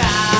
Yeah.